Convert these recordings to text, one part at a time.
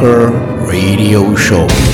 Metal Bunker Radio Show.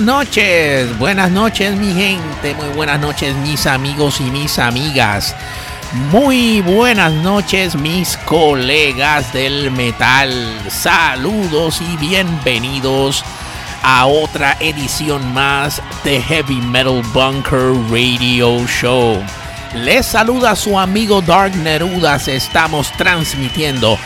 Buenas noches, buenas noches mi gente, muy buenas noches mis amigos y mis amigas. Muy buenas noches mis colegas del metal. Saludos y bienvenidos a otra edición más de Heavy Metal Bunker Radio Show. Les saluda su amigo Dark Nerudas. Estamos transmitiendo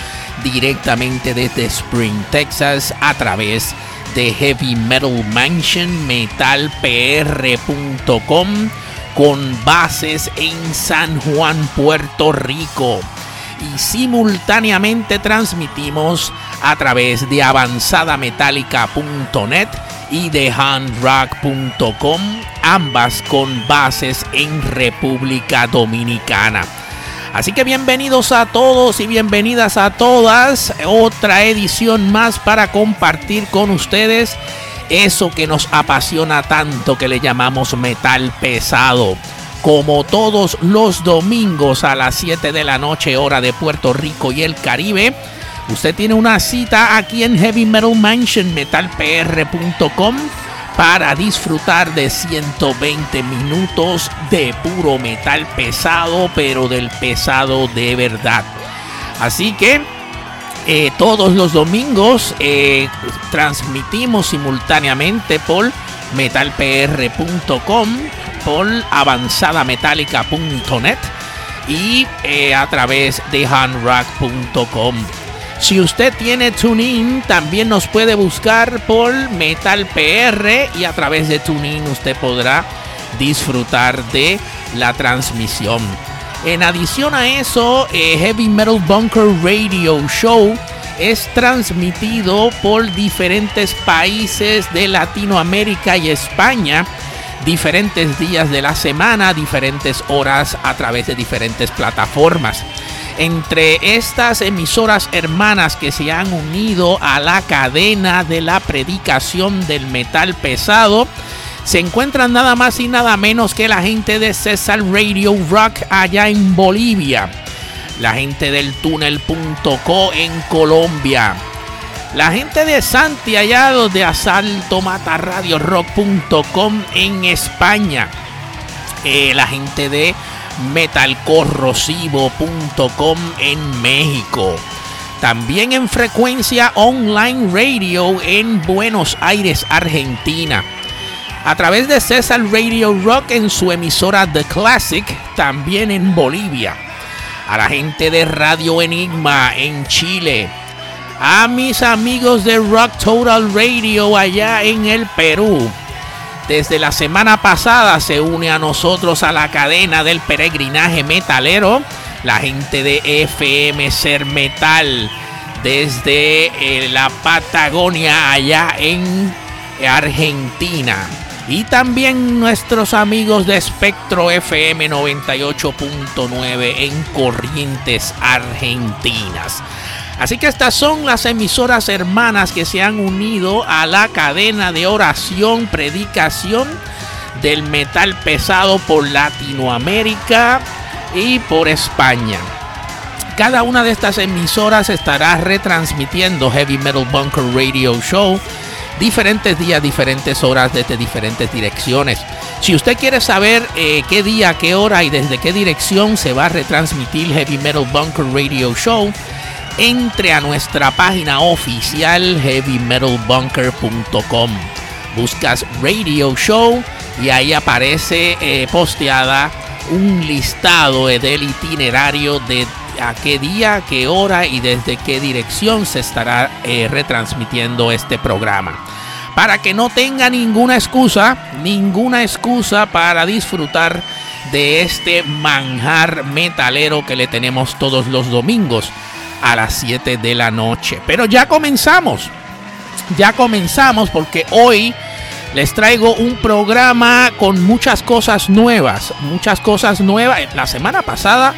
directamente desde Spring, Texas a través de Heavy Metal Mansion, metalpr.com con bases en San Juan, Puerto Rico. Y simultáneamente transmitimos a través de avanzadametálica.net y de handrock.com, ambas con bases en República Dominicana. Así que bienvenidos a todos y bienvenidas a todas. Otra edición más para compartir con ustedes eso que nos apasiona tanto que le llamamos metal pesado. Como todos los domingos a las 7 de la noche hora de Puerto Rico y el Caribe. Usted tiene una cita aquí en Heavy Metal Mansion metalpr.com para disfrutar de 120 minutos de puro metal pesado, pero del pesado de verdad. Así que eh, todos los domingos eh, transmitimos simultáneamente por metalpr.com, por avanzadametálica.net y eh, a través de handrock.com. Si usted tiene TuneIn, también nos puede buscar por Metal PR y a través de TuneIn usted podrá disfrutar de la transmisión. En adición a eso, eh, Heavy Metal Bunker Radio Show es transmitido por diferentes países de Latinoamérica y España, diferentes días de la semana, diferentes horas a través de diferentes plataformas. Entre estas emisoras hermanas que se han unido a la cadena de la predicación del metal pesado, se encuentran nada más y nada menos que la gente de César Radio Rock allá en Bolivia, la gente del túnel.co en Colombia, la gente de Santiago de Asalto Rock.com en España, eh, la gente de metalcorrosivo.com en México. También en frecuencia online radio en Buenos Aires, Argentina. A través de César Radio Rock en su emisora The Classic, también en Bolivia. A la gente de Radio Enigma en Chile. A mis amigos de Rock Total Radio allá en el Perú desde la semana pasada se une a nosotros a la cadena del peregrinaje metalero, la gente de FM Ser Metal, desde eh, la Patagonia allá en Argentina. Y también nuestros amigos de Espectro FM 98.9 en Corrientes Argentinas. Así que estas son las emisoras hermanas que se han unido a la cadena de oración, predicación del metal pesado por Latinoamérica y por España. Cada una de estas emisoras estará retransmitiendo Heavy Metal Bunker Radio Show diferentes días, diferentes horas desde diferentes direcciones. Si usted quiere saber eh, qué día, qué hora y desde qué dirección se va a retransmitir Heavy Metal Bunker Radio Show, entre a nuestra página oficial heavymetalbunker.com. Buscas Radio Show y ahí aparece eh, posteada un listado del itinerario de a qué día, qué hora y desde qué dirección se estará eh, retransmitiendo este programa. Para que no tenga ninguna excusa, ninguna excusa para disfrutar de este manjar metalero que le tenemos todos los domingos a las 7 de la noche. Pero ya comenzamos. Ya comenzamos porque hoy les traigo un programa con muchas cosas nuevas. Muchas cosas nuevas. La semana pasada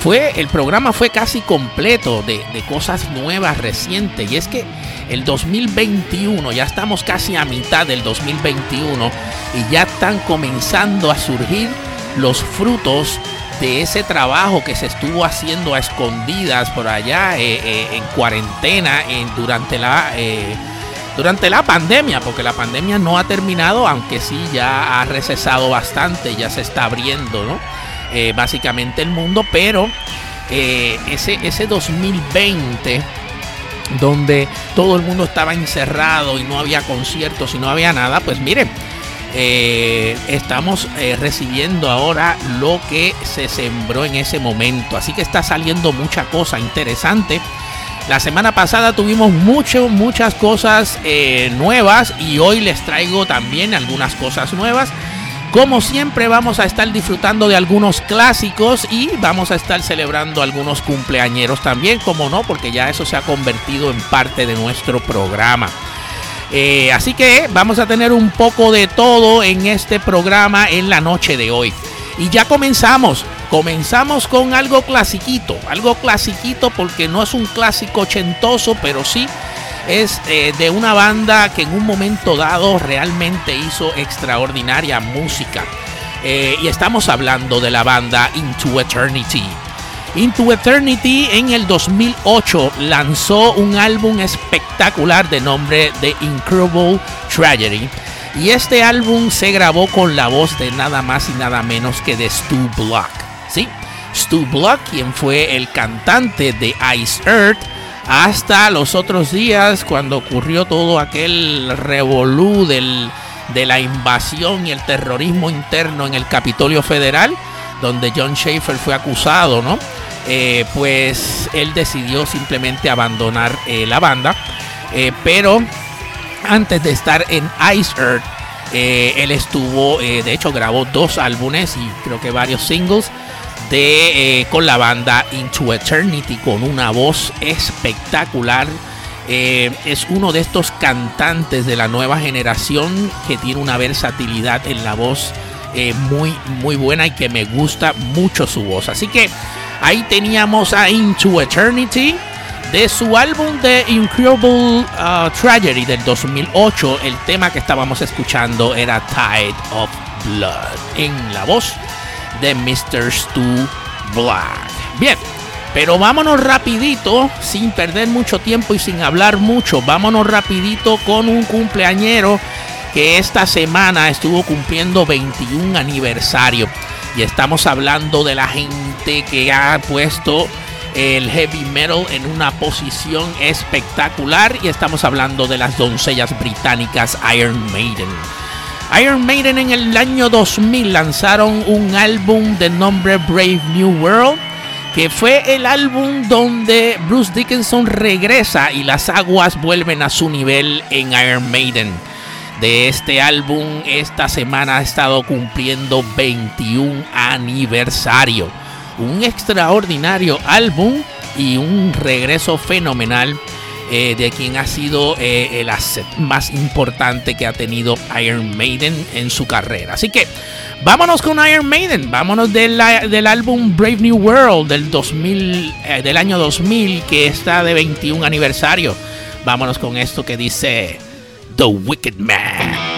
fue, el programa fue casi completo de, de cosas nuevas, recientes. Y es que el 2021, ya estamos casi a mitad del 2021 y ya están comenzando a surgir los frutos de ese trabajo que se estuvo haciendo a escondidas por allá eh, eh, en cuarentena en, durante la eh, durante la pandemia, porque la pandemia no ha terminado, aunque sí ya ha recesado bastante, ya se está abriendo, ¿no? básicamente el mundo, pero ese, ese 2020 donde todo el mundo estaba encerrado y no había conciertos y no había nada, pues miren, eh, estamos eh, recibiendo ahora lo que se sembró en ese momento. Así que está saliendo mucha cosa interesante. La semana pasada tuvimos mucho, muchas cosas eh, nuevas y hoy les traigo también algunas cosas nuevas. Como siempre vamos a estar disfrutando de algunos clásicos y vamos a estar celebrando algunos cumpleañeros también, como no, porque ya eso se ha convertido en parte de nuestro programa. Eh, así que vamos a tener un poco de todo en este programa en la noche de hoy. Y ya comenzamos. Comenzamos con algo clasiquito. Algo clasiquito porque no es un clásico ochentoso, pero sí es eh, de una banda que en un momento dado realmente hizo extraordinaria música. Eh, y estamos hablando de la banda Into Eternity. Into Eternity en el 2008 lanzó un álbum espectacular de nombre The Incredible Tragedy. Y este álbum se grabó con la voz de nada más y nada menos que de Stu Block. ¿sí? Stu Block, quien fue el cantante de Ice Earth hasta los otros días cuando ocurrió todo aquel revolú del, de la invasión y el terrorismo interno en el Capitolio Federal, donde John Schaefer fue acusado, ¿no? Eh, pues él decidió simplemente abandonar eh, la banda, eh, pero antes de estar en Ice Earth, él estuvo, de hecho grabó dos álbumes y creo que varios singles de, con la banda Into Eternity con una voz espectacular. Es uno de estos cantantes de la nueva generación que tiene una versatilidad en la voz muy, muy buena y que me gusta mucho su voz. Así que ahí teníamos a Into Eternity de su álbum de Incredible uh, Tragedy del 2008. El tema que estábamos escuchando era Tide of Blood en la voz de Mr. Stu Black. Bien, pero vámonos rapidito, sin perder mucho tiempo y sin hablar mucho, vámonos rapidito con un cumpleañero que esta semana estuvo cumpliendo 21 aniversario. Y estamos hablando de la gente que ha puesto el heavy metal en una posición espectacular. Y estamos hablando de las doncellas británicas Iron Maiden. Iron Maiden en el año 2000 lanzaron un álbum de nombre Brave New World, que fue el álbum donde Bruce Dickinson regresa y las aguas vuelven a su nivel en Iron Maiden. De este álbum esta semana ha estado cumpliendo 21 aniversario. Un extraordinario álbum y un regreso fenomenal eh, de quien ha sido eh, el asset más importante que ha tenido Iron Maiden en su carrera. Así que vámonos con Iron Maiden, vámonos del álbum Brave New World del, 2000, eh, del año 2000 que está de 21 aniversario. Vámonos con esto que dice The Wicked Man.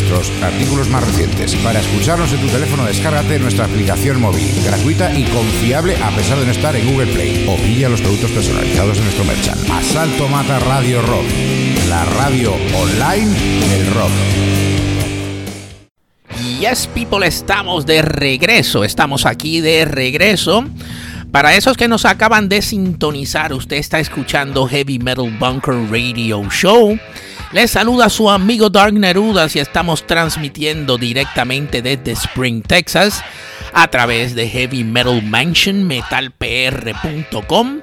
nuestros artículos más recientes. Para escucharnos en tu teléfono, descárgate nuestra aplicación móvil, gratuita y confiable a pesar de no estar en Google Play. O pilla los productos personalizados en nuestro merchant. Asalto Mata Radio Rock, la radio online del rock. Yes, people, estamos de regreso. Estamos aquí de regreso. Para esos que nos acaban de sintonizar, usted está escuchando Heavy Metal Bunker Radio Show. Les saluda su amigo Dark Nerudas y estamos transmitiendo directamente desde Spring, Texas, a través de Heavy Metal Mansion, metalpr.com,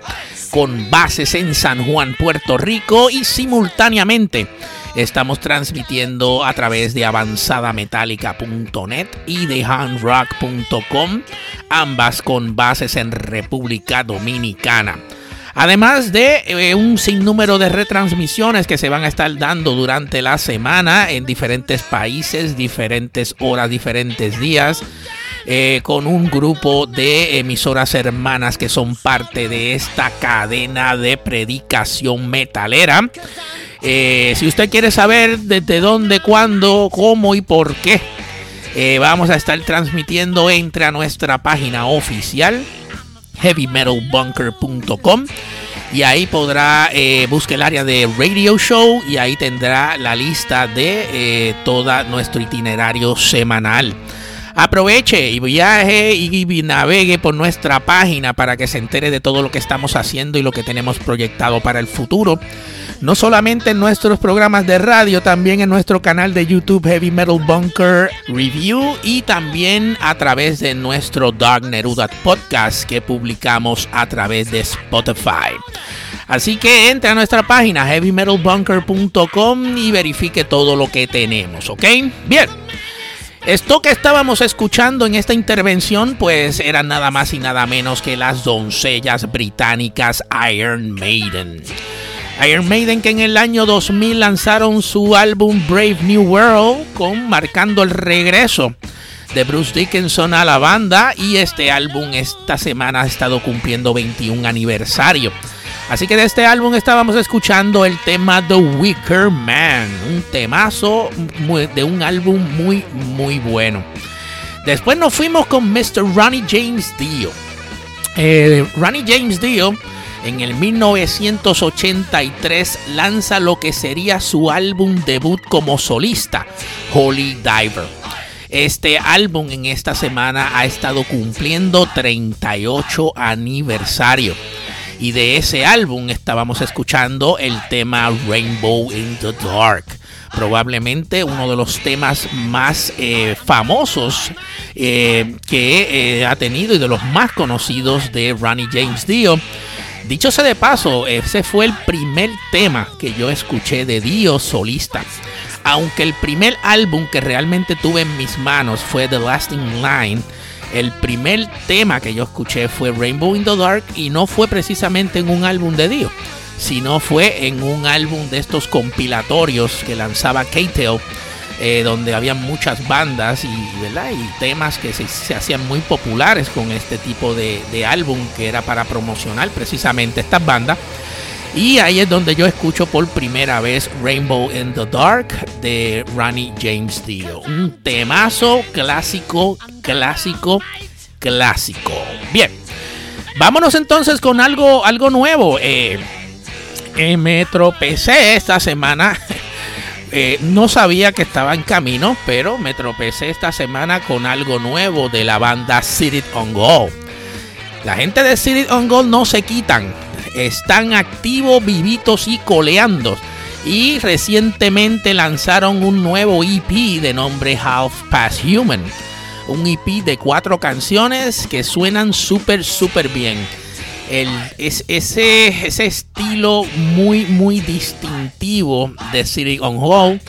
con bases en San Juan, Puerto Rico y simultáneamente estamos transmitiendo a través de avanzadametallica.net y de handrock.com, ambas con bases en República Dominicana. Además de eh, un sinnúmero de retransmisiones que se van a estar dando durante la semana en diferentes países, diferentes horas, diferentes días. Eh, con un grupo de emisoras hermanas que son parte de esta cadena de predicación metalera. Eh, si usted quiere saber desde dónde, cuándo, cómo y por qué, vamos a estar transmitiendo entre a nuestra página oficial heavymetalbunker.com y ahí podrá eh, buscar el área de radio show y ahí tendrá la lista de eh, todo nuestro itinerario semanal. Aproveche y viaje y navegue por nuestra página para que se entere de todo lo que estamos haciendo y lo que tenemos proyectado para el futuro. No solamente en nuestros programas de radio, también en nuestro canal de YouTube Heavy Metal Bunker Review y también a través de nuestro Dark Neruda podcast que publicamos a través de Spotify. Así que entre a nuestra página heavymetalbunker.com y verifique todo lo que tenemos, ¿ok? Bien. Esto que estábamos escuchando en esta intervención, pues era nada más y nada menos que las doncellas británicas Iron Maiden. Iron Maiden que en el año 2000 lanzaron su álbum Brave New World, con marcando el regreso de Bruce Dickinson a la banda y este álbum esta semana ha estado cumpliendo 21 aniversario. Así que de este álbum estábamos escuchando el tema The Wicker Man, un temazo de un álbum muy, muy bueno. Después nos fuimos con Mr. Ronnie James Dio. Eh, Ronnie James Dio en el 1983 lanza lo que sería su álbum debut como solista, Holy Diver. Este álbum en esta semana ha estado cumpliendo 38 aniversario. Y de ese álbum estábamos escuchando el tema Rainbow in the Dark. Probablemente uno de los temas más eh, famosos eh, que eh, ha tenido y de los más conocidos de Ronnie James Dio. Dicho sea de paso, ese fue el primer tema que yo escuché de Dio solista. aunque el primer álbum que realmente tuve en mis manos fue The Lasting Line, el primer tema que yo escuché fue Rainbow in the Dark y no fue precisamente en un álbum de Dio, sino fue en un álbum de estos compilatorios que lanzaba K-Tail, eh, donde había muchas bandas y, ¿verdad? y temas que se, hacían muy populares con este tipo de, de álbum que era para promocionar precisamente estas bandas. Y ahí es donde yo escucho por primera vez Rainbow in the Dark de Ronnie James Dio. Un temazo clásico, clásico, clásico. Bien, vámonos entonces con algo, algo nuevo. Eh, eh, me tropecé esta semana. Eh, no sabía que estaba en camino, pero me tropecé esta semana con algo nuevo de la banda City on Gold. La gente de City on Gold no se quitan están activos, vivitos y coleando. Y recientemente lanzaron un nuevo EP de nombre Half Past Human. Un EP de cuatro canciones que suenan súper, súper bien. El, es, ese, ese estilo muy, muy distintivo de City on Hold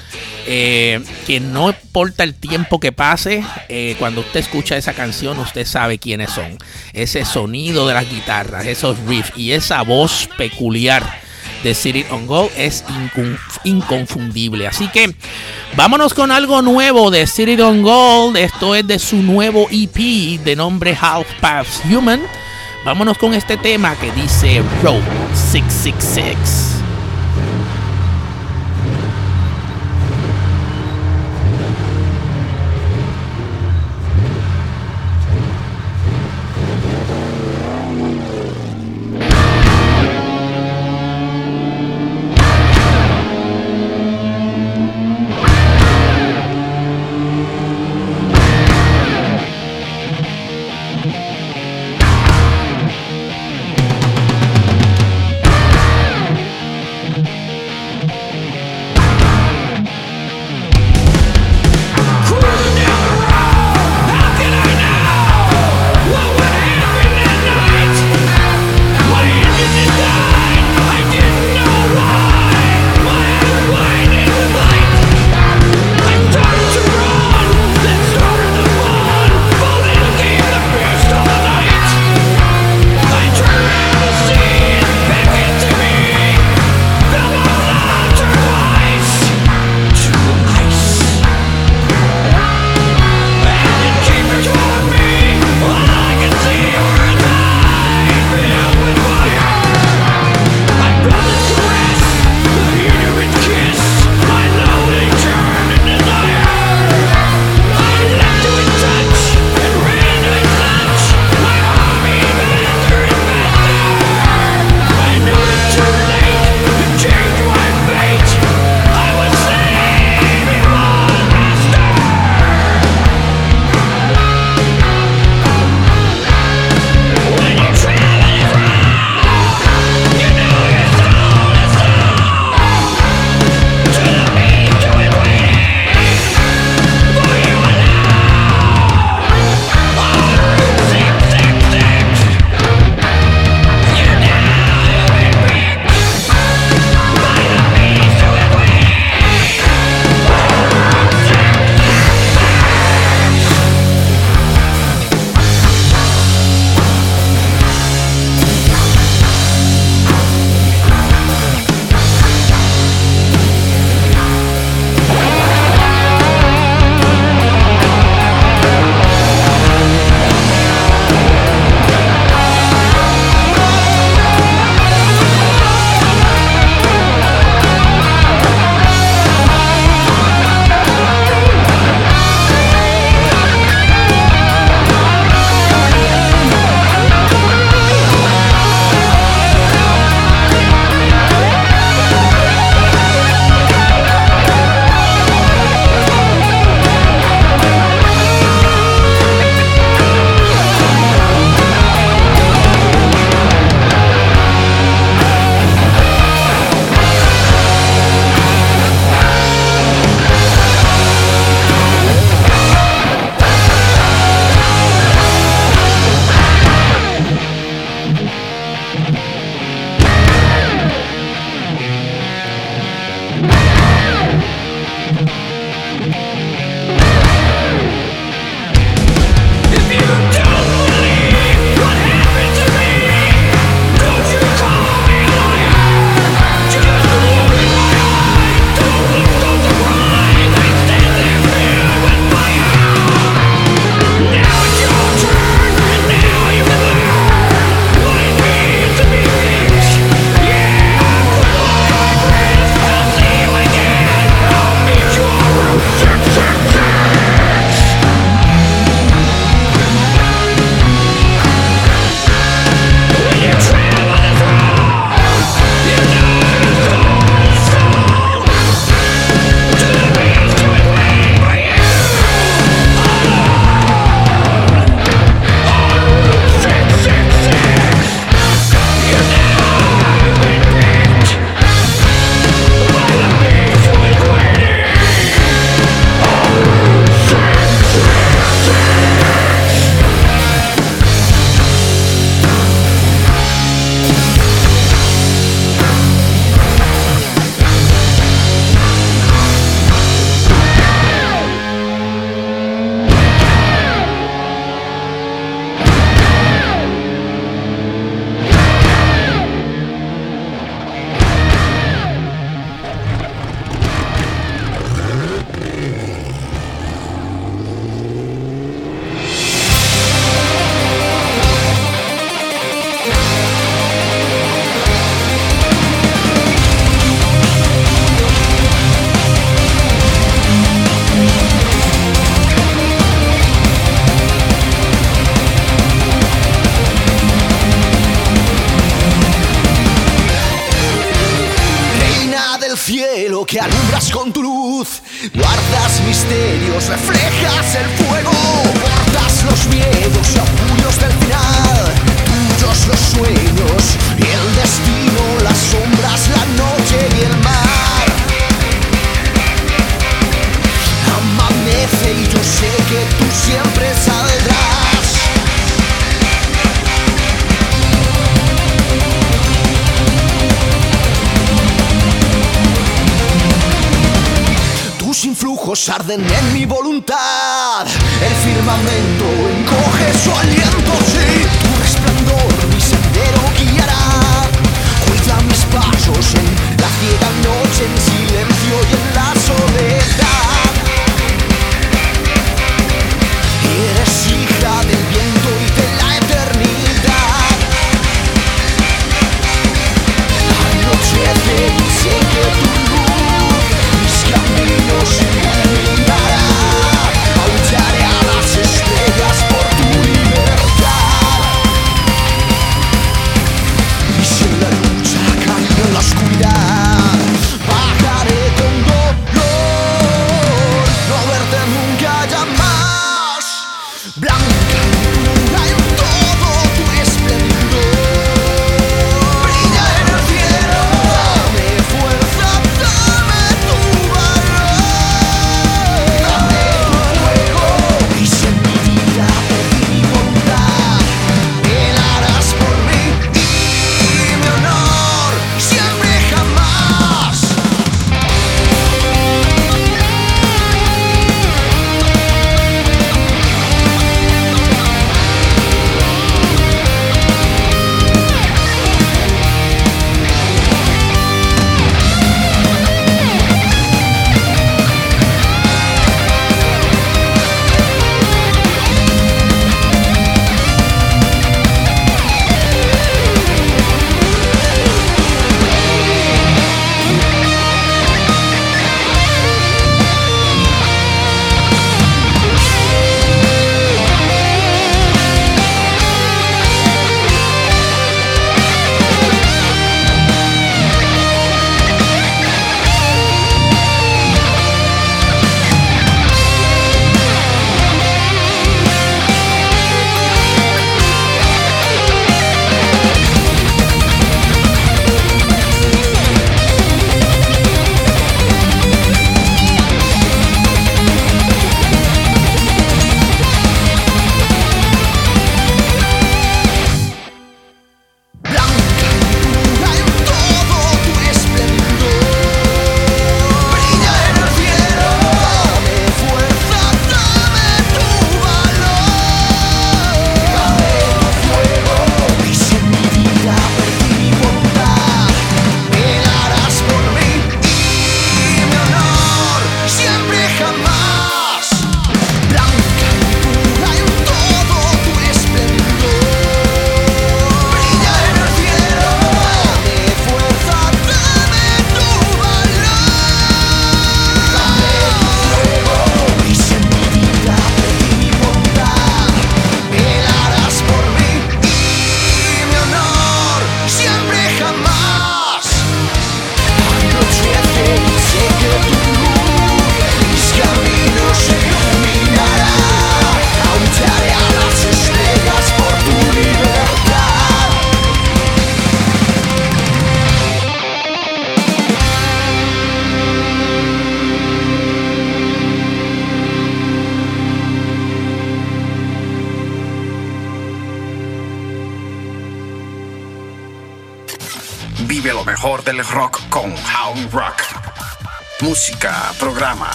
eh, que no importa el tiempo que pase, eh, cuando usted escucha esa canción, usted sabe quiénes son. Ese sonido de las guitarras, esos riffs y esa voz peculiar de City on Gold es inconfundible. Así que vámonos con algo nuevo de City on Gold. Esto es de su nuevo EP de nombre Half Past Human. Vámonos con este tema que dice Road 666.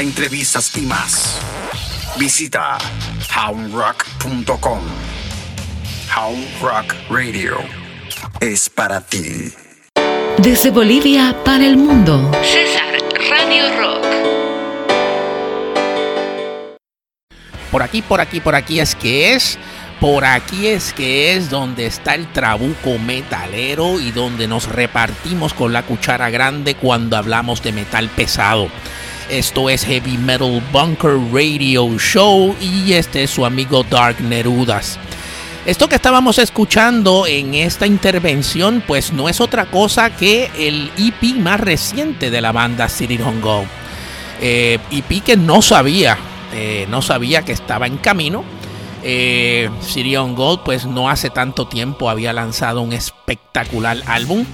entrevistas y más. Visita houndrock.com. Hound Rock Radio es para ti. Desde Bolivia para el mundo. César, Radio Rock. Por aquí, por aquí, por aquí es que es. Por aquí es que es donde está el trabuco metalero y donde nos repartimos con la cuchara grande cuando hablamos de metal pesado. Esto es Heavy Metal Bunker Radio Show y este es su amigo Dark Nerudas. Esto que estábamos escuchando en esta intervención pues no es otra cosa que el EP más reciente de la banda City Hong Go. Eh, EP que no sabía, eh, no sabía que estaba en camino. Eh, Sirion Gold, pues no hace tanto tiempo había lanzado un espectacular álbum.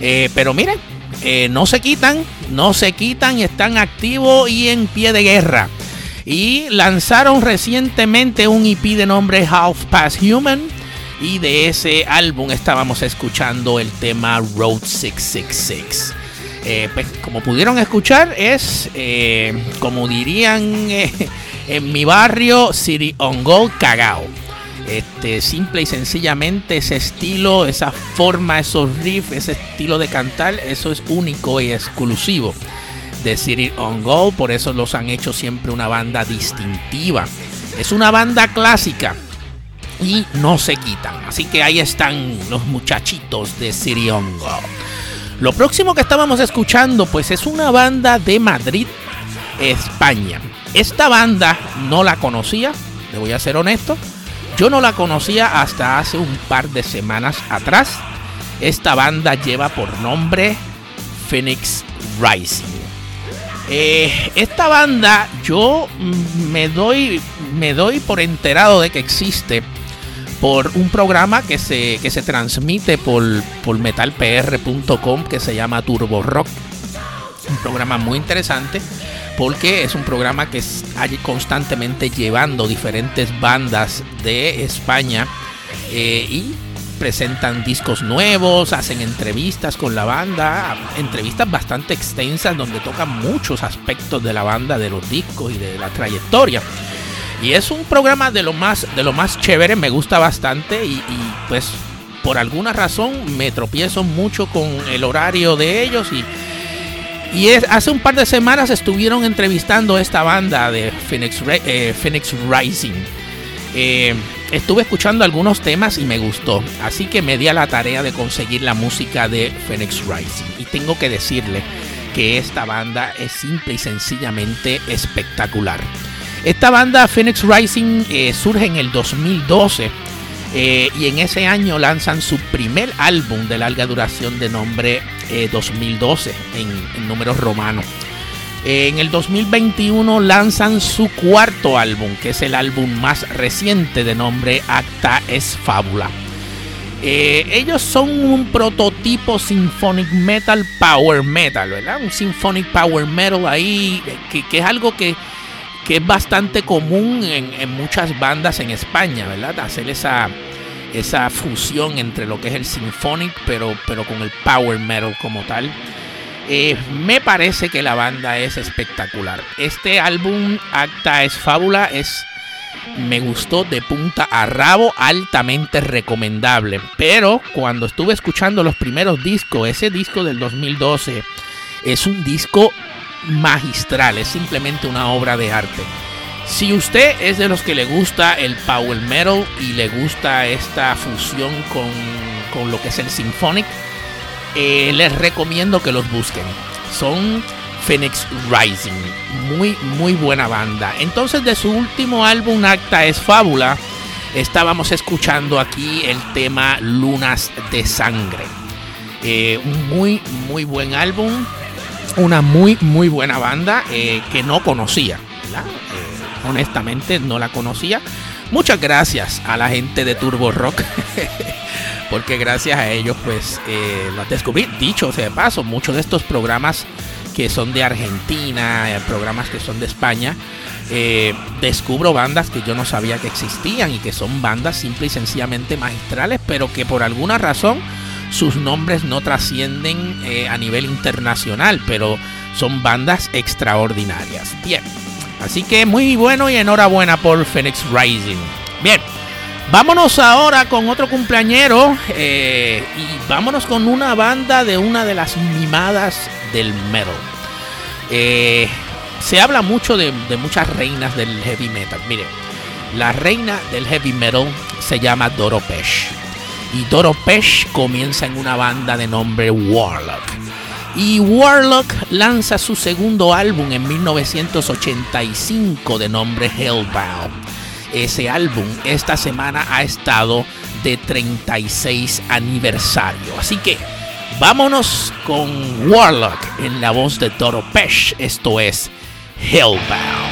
Eh, pero miren, no se quitan, no se quitan, están activos y en pie de guerra y lanzaron recientemente un EP de nombre Half Past Human y de ese álbum estábamos escuchando el tema Road 666. Eh, pues como pudieron escuchar es, eh, como dirían eh, en mi barrio, City on Gold cagao. Este, simple y sencillamente ese estilo, esa forma, esos riffs, ese estilo de cantar, eso es único y exclusivo de City on Gold, por eso los han hecho siempre una banda distintiva. Es una banda clásica y no se quitan. Así que ahí están los muchachitos de City on Gold. Lo próximo que estábamos escuchando pues es una banda de Madrid, España. Esta banda no la conocía, le voy a ser honesto. Yo no la conocía hasta hace un par de semanas atrás. Esta banda lleva por nombre Phoenix Rising. Eh, esta banda yo me doy, me doy por enterado de que existe por un programa que se, que se transmite por, por metalpr.com que se llama Turbo Rock. Un programa muy interesante porque es un programa que está constantemente llevando diferentes bandas de España eh, y presentan discos nuevos, hacen entrevistas con la banda, entrevistas bastante extensas donde tocan muchos aspectos de la banda, de los discos y de la trayectoria. Y es un programa de lo más, de lo más chévere, me gusta bastante y, pues por alguna razón me tropiezo mucho con el horario de ellos y, y hace un par de semanas estuvieron entrevistando esta banda de Phoenix, eh, Rising. Eh, estuve escuchando algunos temas y me gustó, así que me di a la tarea de conseguir la música de Phoenix Rising. Y tengo que decirle que esta banda es simple y sencillamente espectacular. Esta banda Phoenix Rising eh, surge en el 2012 eh, y en ese año lanzan su primer álbum de larga duración de nombre 2012 en, en números romanos. En el 2021 lanzan su cuarto álbum, que es el álbum más reciente de nombre Acta es Fábula. Eh, ellos son un prototipo symphonic metal power metal, ¿verdad? Un symphonic power metal ahí, que, es algo que, es bastante común en, muchas bandas en España, ¿verdad? Hacer esa, esa fusión entre lo que es el symphonic, pero, pero con el power metal como tal. Eh, me parece que la banda es espectacular. Este álbum, Acta es Fábula, es. Me gustó de punta a rabo, altamente recomendable. Pero cuando estuve escuchando los primeros discos, ese disco del 2012 es un disco magistral, es simplemente una obra de arte. Si usted es de los que le gusta el power metal y le gusta esta fusión con, con lo que es el symphonic, eh, les recomiendo que los busquen. Son Phoenix Rising. Muy, muy buena banda. Entonces, de su último álbum, Acta es Fábula, estábamos escuchando aquí el tema Lunas de Sangre. Eh, un muy, muy buen álbum. Una muy, muy buena banda eh, que no conocía. honestamente, no la conocía. Muchas gracias a la gente de Turbo Rock porque gracias a ellos pues eh, los descubrí. Dicho sea de paso, muchos de estos programas que son de Argentina, eh, programas que son de España, eh, descubro bandas que yo no sabía que existían y que son bandas simple y sencillamente magistrales, pero que por alguna razón sus nombres no trascienden a nivel internacional, pero son bandas extraordinarias. Bien, así que muy bueno y enhorabuena por Phoenix Rising. Bien. Vámonos ahora con otro cumpleañero eh, y vámonos con una banda de una de las mimadas del metal. Eh, se habla mucho de, muchas reinas del heavy metal. Mire, la reina del heavy metal se llama Doro Pesh. Y Doro Pesh comienza en una banda de nombre Warlock. Y Warlock lanza su segundo álbum en 1985 de nombre Hellbound ese álbum esta semana ha estado de 36 aniversario. Así que vámonos con Warlock en la voz de Toro Pesh. Esto es Hellbound.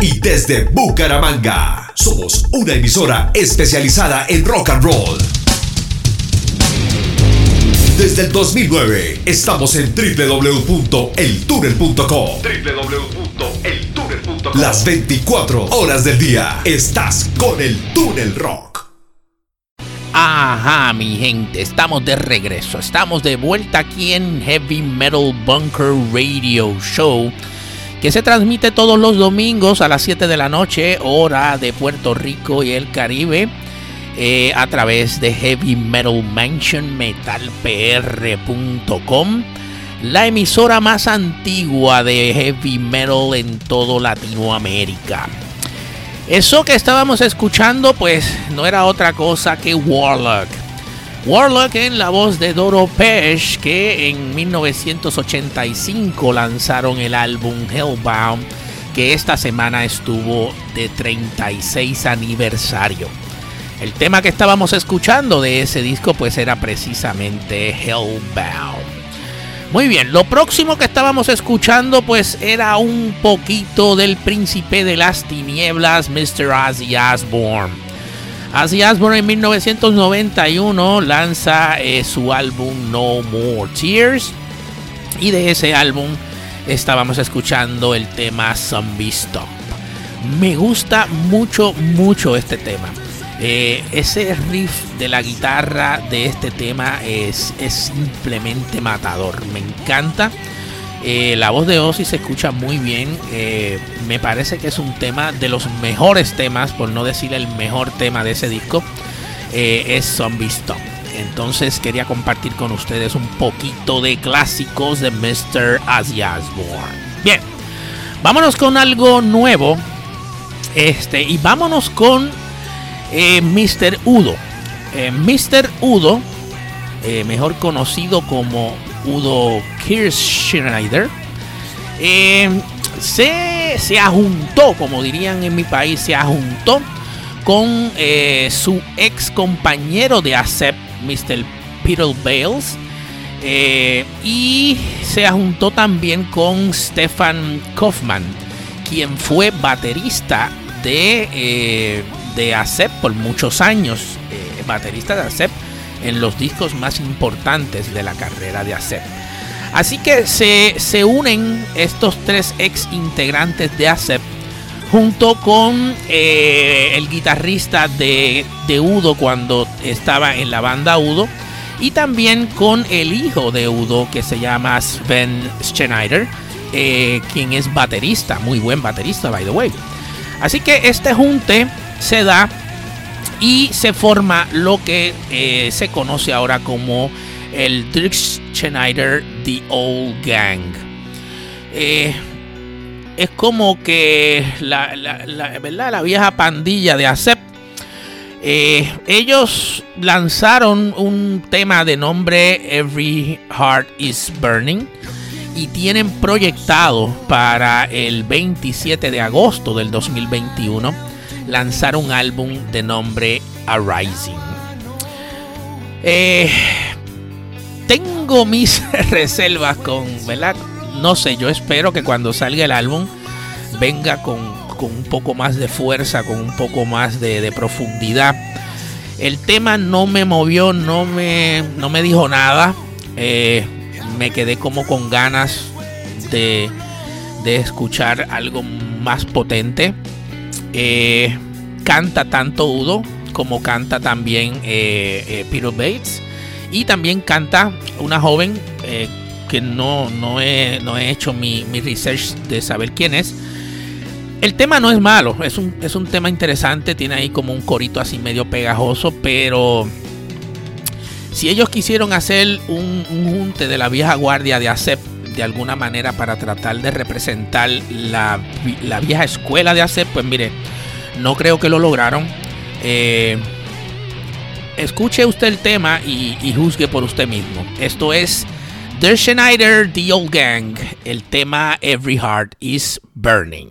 y desde Bucaramanga. Somos una emisora especializada en rock and roll. Desde el 2009 estamos en www.eltunnel.com. www.eltunnel.com. Las 24 horas del día estás con el Túnel Rock. Ajá, mi gente, estamos de regreso. Estamos de vuelta aquí en Heavy Metal Bunker Radio Show, que se transmite todos los domingos a las 7 de la noche, hora de Puerto Rico y el Caribe, eh, a través de Heavy Metal Mansion metalpr.com, la emisora más antigua de heavy metal en todo Latinoamérica. Eso que estábamos escuchando, pues no era otra cosa que Warlock. Warlock en la voz de Doro Pesh, que en 1985 lanzaron el álbum Hellbound, que esta semana estuvo de 36 aniversario. El tema que estábamos escuchando de ese disco, pues era precisamente Hellbound. Muy bien, lo próximo que estábamos escuchando pues era un poquito del príncipe de las tinieblas, Mr. Ozzy Osbourne. Ozzy Osbourne en 1991 lanza eh, su álbum No More Tears y de ese álbum estábamos escuchando el tema Zombie Stop. Me gusta mucho, mucho este tema. Eh, ese riff de la guitarra de este tema es, es simplemente matador. Me encanta. Eh, la voz de Ozzy se escucha muy bien. Eh, me parece que es un tema de los mejores temas, por no decir el mejor tema de ese disco. es Zombie Stop. Entonces quería compartir con ustedes un poquito de clásicos de Mr. Ozzy. Bien, vámonos con algo nuevo. Este, y vámonos con eh, Mr. Udo. Eh, Mr. Udo, eh, mejor conocido como Udo Kirschneider, se, se ajuntó, como dirían en mi país, se ajuntó con su ex compañero de ASEP, Mr. Peter Bales. y se ajuntó también con Stefan Kaufman, quien fue baterista de de ASEP por muchos años, eh, baterista de ASEP en los discos más importantes de la carrera de ASEP. Así que se, unen estos tres ex integrantes de ASEP junto con eh, el guitarrista de, de, Udo cuando estaba en la banda Udo y también con el hijo de Udo que se llama Sven Schneider, eh, quien es baterista, muy buen baterista, by the way. Así que este junte se da y se forma lo que eh, se conoce ahora como el Drix Schneider The Old Gang. Eh, es como que la, ¿verdad? la vieja pandilla de ASEP. Eh, ellos lanzaron un tema de nombre Every Heart is Burning y tienen proyectado para el 27 de agosto del 2021 lanzar un álbum de nombre Arising. Eh, tengo mis reservas con, ¿verdad? No sé, yo espero que cuando salga el álbum venga con, un poco más de fuerza, con un poco más de, profundidad. El tema no me movió, no me, no me dijo nada. Eh, me quedé como con ganas de, de escuchar algo más potente. Eh, canta tanto Udo como canta también eh, eh, Peter Bates. Y también canta una joven que no, no, he, no he hecho mi, research de saber quién es. El tema no es malo, es un, es un tema interesante, tiene ahí como un corito así medio pegajoso, pero si ellos quisieron hacer un, un junte de la vieja guardia de ACEP de alguna manera para tratar de representar la, la vieja escuela de hacer, pues mire, no creo que lo lograron. Eh, escuche usted el tema y, y, juzgue por usted mismo. Esto es The Schneider, The Old Gang, el tema Every Heart is Burning.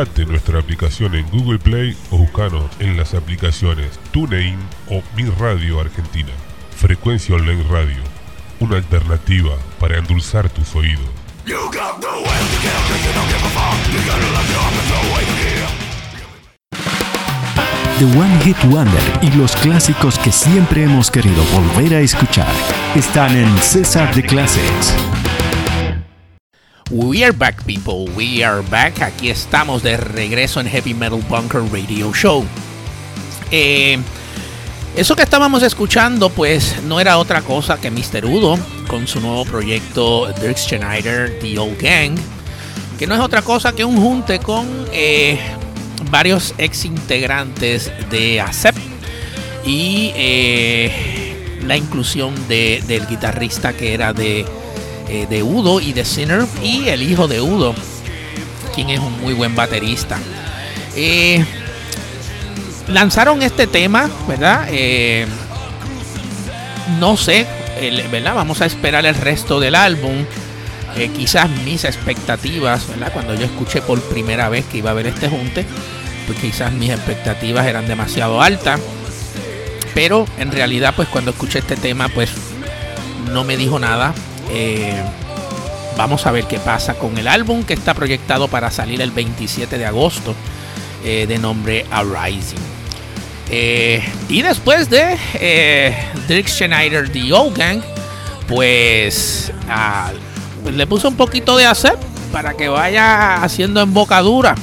Bajate nuestra aplicación en Google Play o buscanos en las aplicaciones TuneIn o Mi Radio Argentina. Frecuencia Online Radio, una alternativa para endulzar tus oídos. The One Hit Wonder y los clásicos que siempre hemos querido volver a escuchar están en César de Classics. We are back, people. We are back. Aquí estamos de regreso en Heavy Metal Bunker Radio Show. Eh, eso que estábamos escuchando, pues no era otra cosa que Mr. Udo con su nuevo proyecto Dirk Schneider, The Old Gang, que no es otra cosa que un junte con eh, varios ex integrantes de ASEP y eh, la inclusión de, del guitarrista que era de, eh, de Udo y de Sinner y el hijo de Udo, quien es un muy buen baterista. Eh, lanzaron este tema, ¿verdad? no sé, ¿verdad? Vamos a esperar el resto del álbum. quizás mis expectativas, ¿verdad? Cuando yo escuché por primera vez que iba a haber este junte, pues quizás mis expectativas eran demasiado altas. Pero en realidad, pues cuando escuché este tema, pues no me dijo nada. Eh, vamos a ver qué pasa con el álbum que está proyectado para salir el 27 de agosto, eh, de nombre Arising. Eh, y después de Dirk Schneider, The Old Gang, pues, ah, le puso un poquito de ASEP para que vaya haciendo embocadura.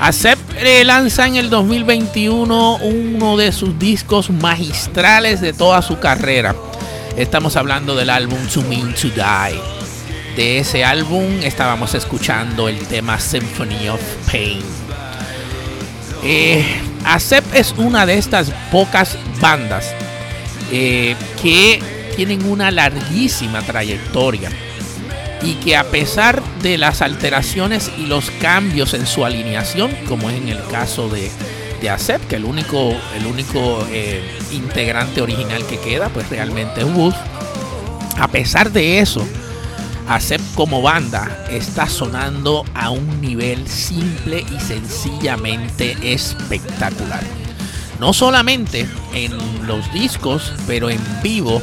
ASEP lanza en el 2021 uno de sus discos magistrales de toda su carrera. Estamos hablando del álbum To Mean to Die. De ese álbum estábamos escuchando el tema Symphony of Pain. Eh, ASEP es una de estas pocas bandas eh, que tienen una larguísima trayectoria y que a pesar de las alteraciones y los cambios en su alineación, como es en el caso de, de ASEP, que el único, el único eh, integrante original que queda, pues realmente es Wood, a pesar de eso, ASEP como banda está sonando a un nivel simple y sencillamente espectacular. No solamente en los discos, pero en vivo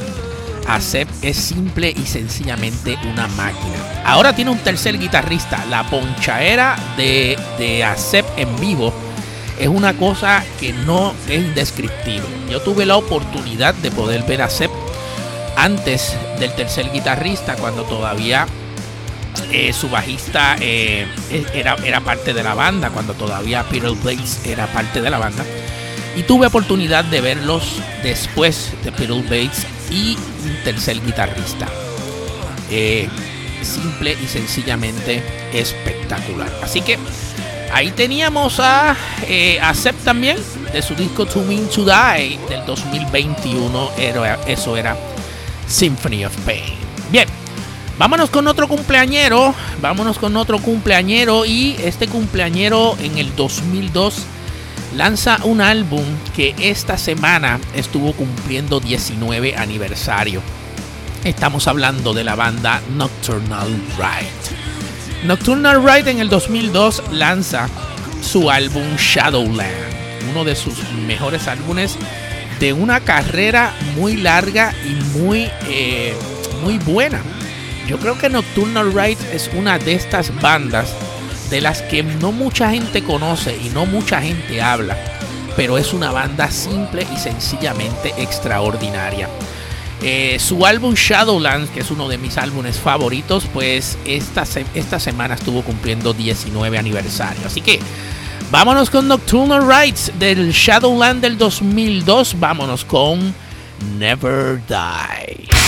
ASEP es simple y sencillamente una máquina. Ahora tiene un tercer guitarrista. La ponchaera de, de ASEP en vivo es una cosa que no es indescriptible. Yo tuve la oportunidad de poder ver a ASEP antes del tercer guitarrista, cuando todavía eh, su bajista eh, era, era parte de la banda, cuando todavía Peter Blades era parte de la banda. Y tuve oportunidad de verlos después de Peter Bates y un tercer guitarrista. Eh, simple y sencillamente espectacular. Así que ahí teníamos a, eh, también de su disco To Mean to Die del 2021. Era, eso era Symphony of Pain. Bien, vámonos con otro cumpleañero. Vámonos con otro cumpleañero. Y este cumpleañero en el 2002 lanza un álbum que esta semana estuvo cumpliendo 19 aniversario. Estamos hablando de la banda Nocturnal Ride. Nocturnal Ride en el 2002 lanza su álbum Shadowland, uno de sus mejores álbumes de una carrera muy larga y muy, eh, muy buena. Yo creo que Nocturnal Ride es una de estas bandas de las que no mucha gente conoce y no mucha gente habla, pero es una banda simple y sencillamente extraordinaria. Eh, su álbum Shadowlands, que es uno de mis álbumes favoritos, pues esta, esta semana estuvo cumpliendo 19 aniversario. Así que vámonos con Nocturnal Rights del Shadowland del 2002. Vámonos con Never Die.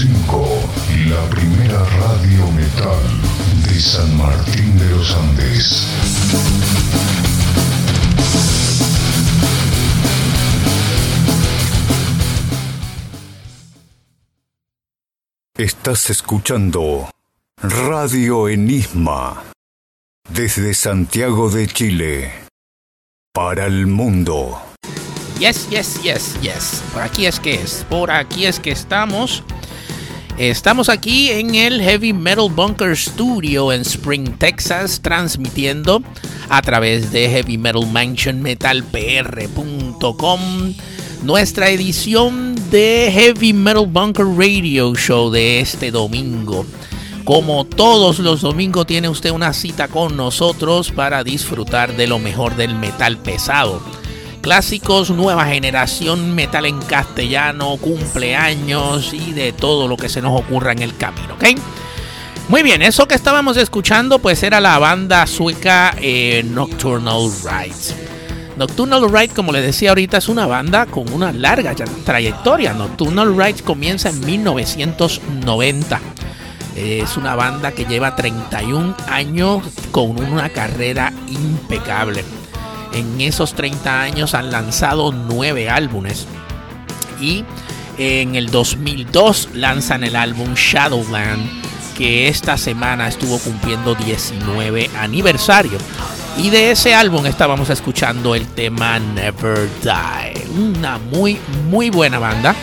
99.5, la primera radio metal de San Martín de los Andes. Estás escuchando Radio Enigma desde Santiago de Chile para el mundo. Yes, yes, yes, yes. Por aquí es que es. Por aquí es que estamos. Estamos aquí en el Heavy Metal Bunker Studio en Spring, Texas, transmitiendo a través de Heavy Metal Mansion metalpr.com nuestra edición de Heavy Metal Bunker Radio Show de este domingo. Como todos los domingos tiene usted una cita con nosotros para disfrutar de lo mejor del metal pesado. Clásicos, nueva generación, metal en castellano, cumpleaños y de todo lo que se nos ocurra en el camino, ¿ok? Muy bien, eso que estábamos escuchando pues era la banda sueca eh, Nocturnal Rides. Nocturnal Rides, como les decía ahorita, es una banda con una larga trayectoria. Nocturnal Rides comienza en 1990. Es una banda que lleva 31 años con una carrera impecable. En esos 30 años han lanzado 9 álbumes. Y en el 2002 lanzan el álbum Shadowland, que esta semana estuvo cumpliendo 19 aniversario. Y de ese álbum estábamos escuchando el tema Never Die. Una muy, muy buena banda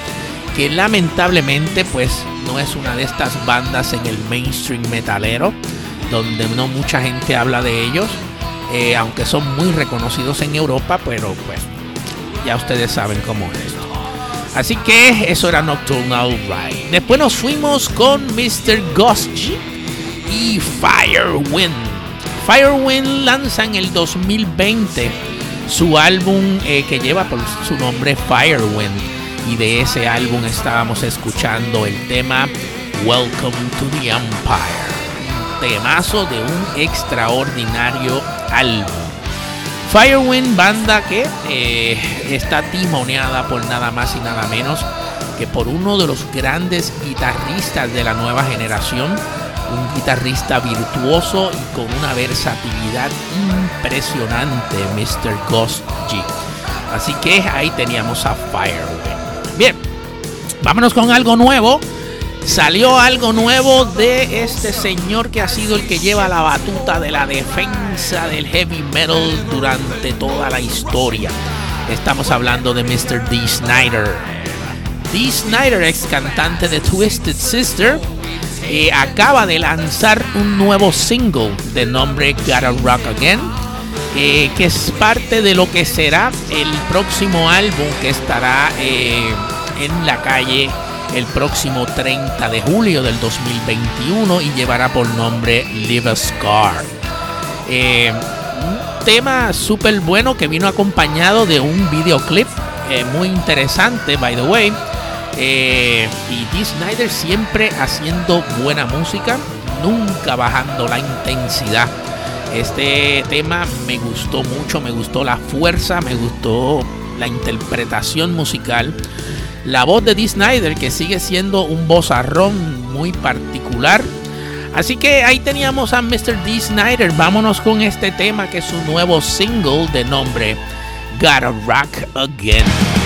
que lamentablemente pues no es una de estas bandas en el mainstream metalero, donde no mucha gente habla de ellos, eh, aunque son muy reconocidos en Europa, pero pues ya ustedes saben cómo es. Así que eso era Nocturnal Ride. Después nos fuimos con Mr. Ghost y Firewind. Firewind lanza en el 2020 su álbum eh, que lleva por su nombre Firewind y de ese álbum estábamos escuchando el tema Welcome to the Empire, temazo de un extraordinario álbum. Firewind, banda que eh, está timoneada por nada más y nada menos que por uno de los grandes guitarristas de la nueva generación, un guitarrista virtuoso y con una versatilidad impresionante, Mr. Ghost G. Así que ahí teníamos a Firewind. Bien, vámonos con algo nuevo. Salió algo nuevo de este señor que ha sido el que lleva la batuta de la defensa del heavy metal durante toda la historia. Estamos hablando de Mr. D. Snyder. D. Snyder, ex cantante de Twisted Sister, eh, acaba de lanzar un nuevo single de nombre Gotta Rock Again, eh, que es parte de lo que será el próximo álbum que estará eh, en la calle el próximo 30 de julio del 2021 y llevará por nombre Live a Scar. Eh, un tema súper bueno que vino acompañado de un videoclip muy interesante, by the way. y Dee Snyder siempre haciendo buena música, nunca bajando la intensidad. Este tema me gustó mucho, me gustó la fuerza, me gustó la interpretación musical. La voz de Dee Snyder, que sigue siendo un vozarrón muy particular. Así que ahí teníamos a Mr. Dee Snyder. Vámonos con este tema que es su nuevo single de nombre Gotta Rock Again.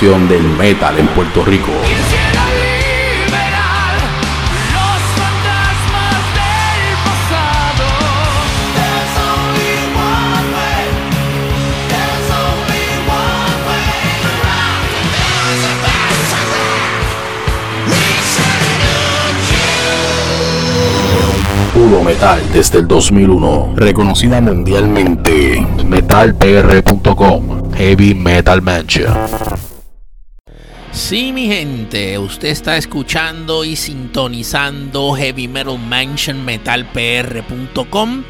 Del metal en Puerto Rico. Puro metal desde el 2001. Reconocida mundialmente. Metalpr.com. Heavy Metal Mansion. Sí, mi gente, usted está escuchando y sintonizando Heavy Metal Mansion metalpr.com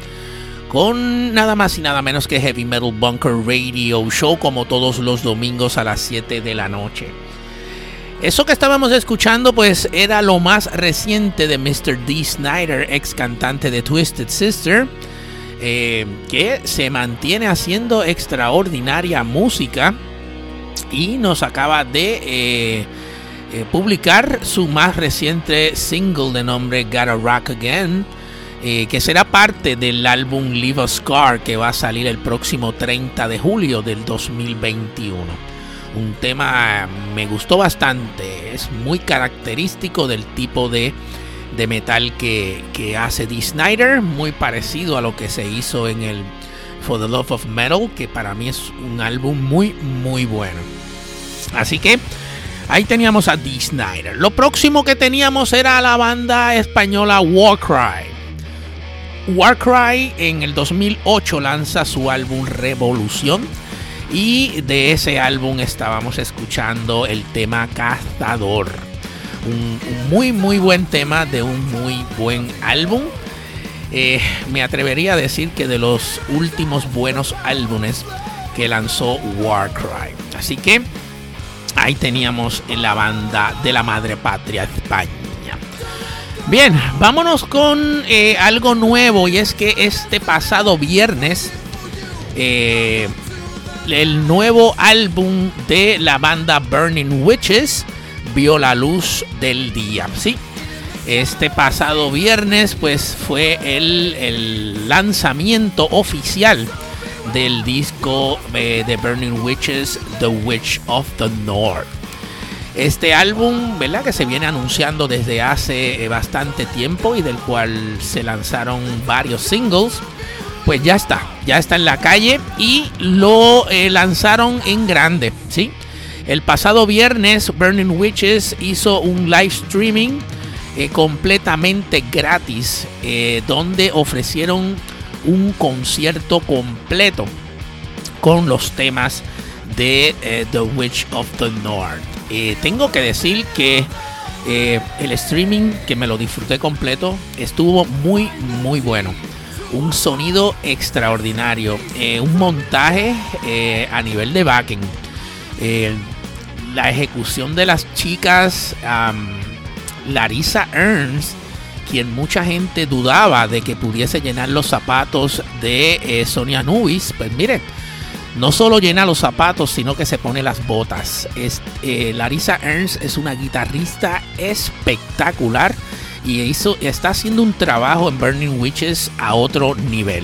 con nada más y nada menos que Heavy Metal Bunker Radio Show como todos los domingos a las 7 de la noche. Eso que estábamos escuchando pues era lo más reciente de Mr. D. Snyder, ex cantante de Twisted Sister, eh, que se mantiene haciendo extraordinaria música y nos acaba de eh, eh, publicar su más reciente single de nombre Gotta Rock Again, eh, que será parte del álbum Leave a Scar que va a salir el próximo 30 de julio del 2021. Un tema me gustó bastante, es muy característico del tipo de, de metal que, que hace Dee Snyder, muy parecido a lo que se hizo en el For the Love of Metal, que para mí es un álbum muy, muy bueno. Así que ahí teníamos a Dee Snyder. Lo próximo que teníamos era la banda española Warcry. Warcry en el 2008 lanza su álbum Revolución. Y de ese álbum estábamos escuchando el tema Cazador. un, muy muy buen tema de un muy buen álbum. Eh, me atrevería a decir que de los últimos buenos álbumes que lanzó Warcry. Así que ahí teníamos en la banda de la madre patria España. Bien, vámonos con eh, algo nuevo y es que este pasado viernes eh, el nuevo álbum de la banda Burning Witches vio la luz del día. Sí, este pasado viernes pues fue el lanzamiento oficial del disco eh, de Burning Witches, The Witch of the North. Este álbum, ¿verdad? Que se viene anunciando desde hace eh, bastante tiempo y del cual se lanzaron varios singles. Pues ya está, ya está en la calle y lo eh, lanzaron en grande, ¿sí? El pasado viernes Burning Witches hizo un live streaming completamente gratis donde ofrecieron un concierto completo con los temas de eh, The Witch of the North. Eh, tengo que decir que eh, el streaming que me lo disfruté completo estuvo muy muy bueno. Un sonido extraordinario, un montaje a nivel de backing, la ejecución de las chicas, Larissa Ernst, quien mucha gente dudaba de que pudiese llenar los zapatos de eh, Sonia Nubis, pues mire, no solo llena los zapatos, sino que se pone las botas. Eh, Larissa Ernst es una guitarrista espectacular y está haciendo un trabajo en Burning Witches a otro nivel.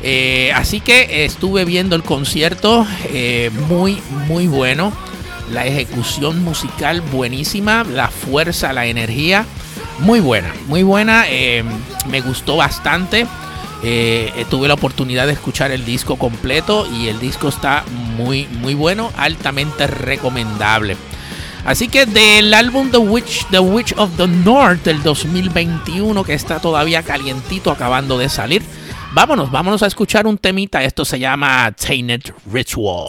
Eh, así que estuve viendo el concierto, muy, muy bueno. La ejecución musical buenísima, la fuerza, la energía, muy buena, muy buena. eh, me gustó bastante. Eh, tuve la oportunidad de escuchar el disco completo y el disco está muy, muy bueno, altamente recomendable. Así que del álbum The Witch, The Witch of the North del 2021, que está todavía calientito, acabando de salir, vámonos, vámonos a escuchar un temita. Esto se llama Tainted Ritual.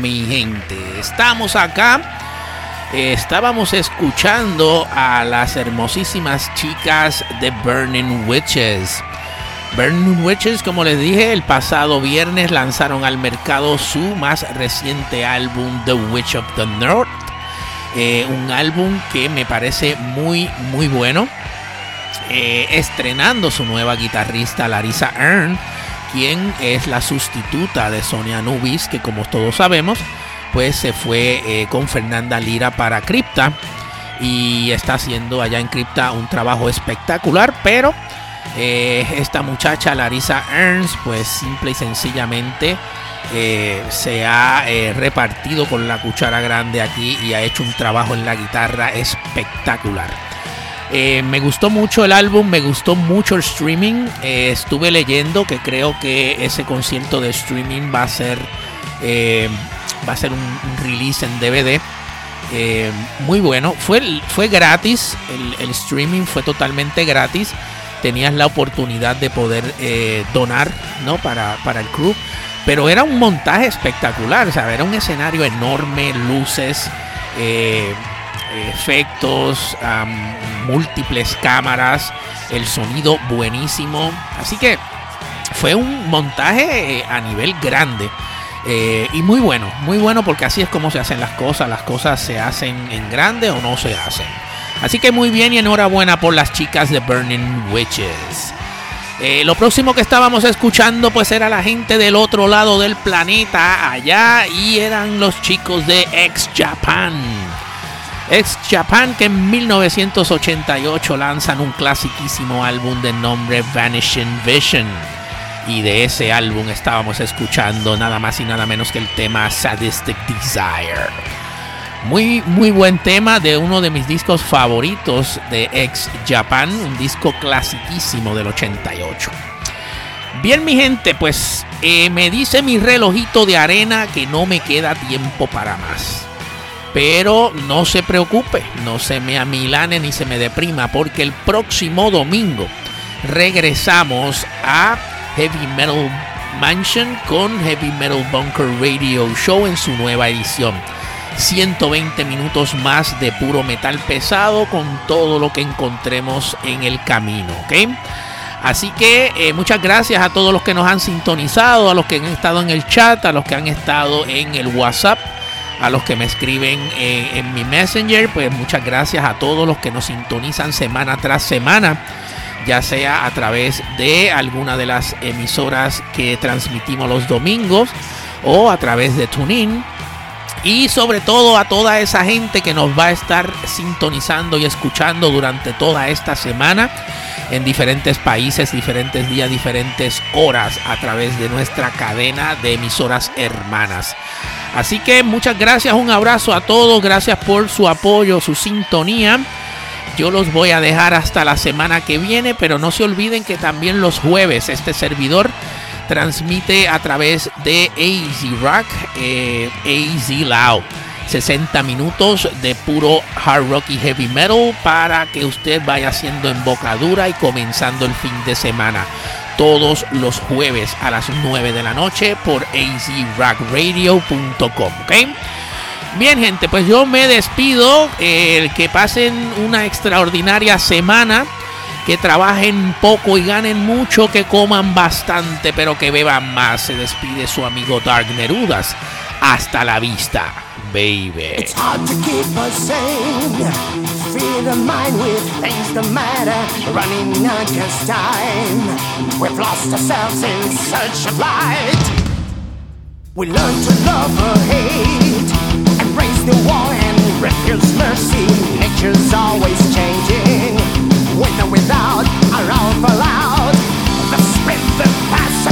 Mi gente. Estamos acá. Estábamos escuchando a las hermosísimas chicas de Burning Witches. Burning Witches, como les dije, el pasado viernes lanzaron al mercado su más reciente álbum, The Witch of the North. Eh, un álbum que me parece muy, muy bueno. Eh, estrenando su nueva guitarrista Larissa Earn, quien es la sustituta de Sonia Nubis, que como todos sabemos, pues se fue eh, con Fernanda Lira para Crypta y está haciendo allá en Crypta un trabajo espectacular, pero eh, esta muchacha Larissa Ernst, pues simple y sencillamente eh, se ha repartido con la cuchara grande aquí y ha hecho un trabajo en la guitarra espectacular. Eh, me gustó mucho el álbum, me gustó mucho el streaming. Eh, estuve leyendo que creo que ese concierto de streaming va a ser eh, va a ser un, release en DVD. Muy bueno. Fue, fue gratis. El, streaming fue totalmente gratis. Tenías la oportunidad de poder donar ¿no? para, para el crew. Pero era un montaje espectacular. O sea, era un escenario enorme, luces, efectos, am, múltiples cámaras, el sonido buenísimo. Así que fue un montaje eh, a nivel grande. Eh, y muy bueno, muy bueno porque así es como se hacen las cosas. Las cosas se hacen en grande o no se hacen. Así que muy bien y enhorabuena por las chicas de Burning Witches. Eh, lo próximo que estábamos escuchando pues era la gente del otro lado del planeta allá y eran los chicos de Ex Japan. Ex Japan que en 1988 lanzan un clasiquísimo álbum de nombre Vanishing Vision. Y de ese álbum estábamos escuchando nada más y nada menos que el tema Sadistic Desire. Muy, muy buen tema de uno de mis discos favoritos de Ex Japan, un disco clasiquísimo del 88. Bien, mi gente, pues eh, me dice mi relojito de arena que no me queda tiempo para más. Pero no se preocupe, no se me amilane ni se me deprima, porque el próximo domingo regresamos a Heavy Metal Mansion con Heavy Metal Bunker Radio Show en su nueva edición. 120 minutos más de puro metal pesado con todo lo que encontremos en el camino, ¿ok? Así que eh, muchas gracias a todos los que nos han sintonizado, a los que han estado en el chat, a los que han estado en el WhatsApp, a los que me escriben eh, en mi Messenger, pues muchas gracias a todos los que nos sintonizan semana tras semana, ya sea a través de alguna de las emisoras que transmitimos los domingos o a través de TuneIn y sobre todo a toda esa gente que nos va a estar sintonizando y escuchando durante toda esta semana en diferentes países, diferentes días, diferentes horas a través de nuestra cadena de emisoras hermanas. Así que muchas gracias, un abrazo a todos, gracias por su apoyo, su sintonía. Yo los voy a dejar hasta la semana que viene, pero no se olviden que también los jueves este servidor transmite a través de AZ Rock, AZ Loud. 60 minutos de puro hard rock y heavy metal para que usted vaya haciendo embocadura y comenzando el fin de semana. Todos los jueves a las 9 de la noche por azrockradio.com. ¿ok? Bien, gente, pues yo me despido. Que pasen una extraordinaria semana. Que trabajen poco y ganen mucho. Que coman bastante, pero que beban más. Se despide su amigo Dark Nerudas. Hasta la vista, baby. It's hard to keep see the mind with things the matter running against time. We've lost ourselves in search of light. We learn to love or hate, embrace the war and refuse mercy. Nature's always changing, with or without, our for loud. The sprint, the pass.